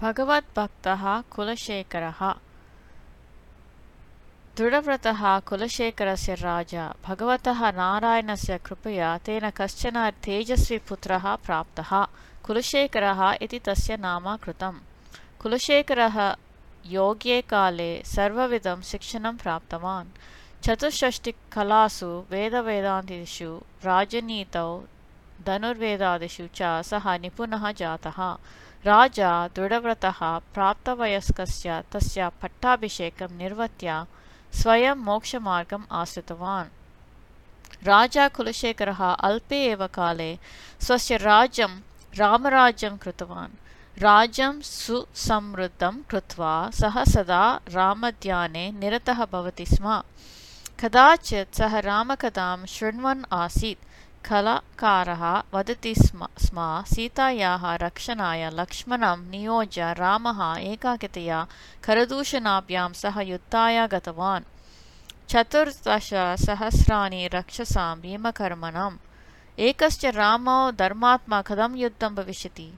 भगवद्भक्तः कुलशेखरः। दृढव्रतः कुलशेखरस्य राजा भगवतः नारायणस्य कृपया तेन कश्चन तेजस्वीपुत्रः प्राप्तः। कुलशेखरः इति तस्य नाम कृतम् कुलशेखरः योग्ये काले सर्वविधं शिक्षणं प्राप्तवान्। चतुष्षष्टिकलासु वेदवेदान्तेषु राजनीतौ धनुर्वेदादिषु च सः निपुणः जातः। राजा दृढव्रतः प्राप्तवयस्कस्य तस्य पट्टाभिषेकं निर्वत्य स्वयं मोक्षमार्गम् आश्रितवान्। राजा कुलशेखरः अल्पे एव काले स्वस्य राज्यं रामराज्यं कृतवान्। राज्यं सुसमृद्धं कृत्वा सः सदा रामध्याने निरतः भवति स्म। कदाचित् सः रामकथां शृण्वन् आसीत् कलाकारः वदति स्म स्म सीतायाः रक्षणाय लक्ष्मणं नियोज्य रामः एकाकितया करदूषणाभ्यां सह युद्धाय गतवान्। चतुर्दशसहस्राणि रक्षसां भीमकर्मणम्। एकश्च रामो धर्मात्मा कथं युद्धं भविष्यति?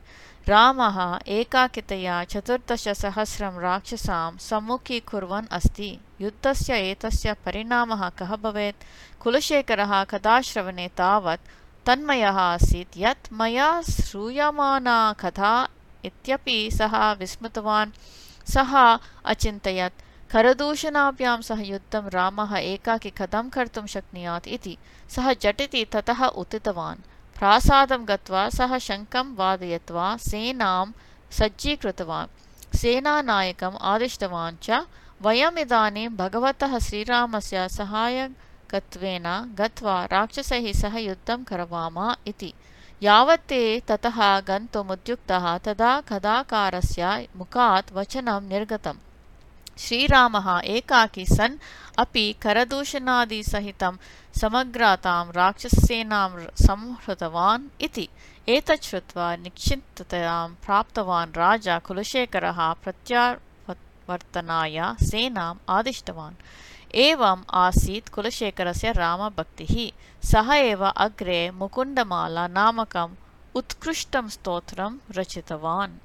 रामः एकाकितया चतुर्दशसहस्रं राक्षसां सम्मुखीकुर्वन् अस्ति युद्धस्य एतस्य परिणामः कः भवेत्? कुलशेखरः कथाश्रवणे तावत् तन्मयः आसीत्। यत् मया श्रूयमाना कथा इत्यपि सः विस्मृतवान्। सः अचिन्तयत् करदूषणाभ्यां सह युद्धं रामः एकाकी कथं कर्तुं शक्नुयात् इति। सः झटिति ततः उत्थितवान्। प्रासादं गत्वा सः शङ्खं वादयित्वा सेनां सज्जीकृतवान्। सेनानायकम् आदिष्टवान् च वयमिदानीं भगवतः श्रीरामस्य सहायकत्वेन गत्वा राक्षसैः सह युद्धं करवाम इति। यावत् ते ततः गन्तुमुद्युक्तः तदा कदाकारस्य मुखात् वचनं निर्गतम्। श्रीरामः एकाकी सन् अपि करदूषणादिसहितं समग्रातां राक्षससेनां संहृतवान् इति। एतत् श्रुत्वा निश्चिन्ततां प्राप्तवान् राजा कुलशेखरः प्रत्यावर्तनाय सेनाम् आदिष्टवान्। एवम् आसीत् कुलशेखरस्य रामभक्तिः। सः एव अग्रे मुकुन्दमाला नामकम् उत्कृष्टं स्तोत्रं रचितवान्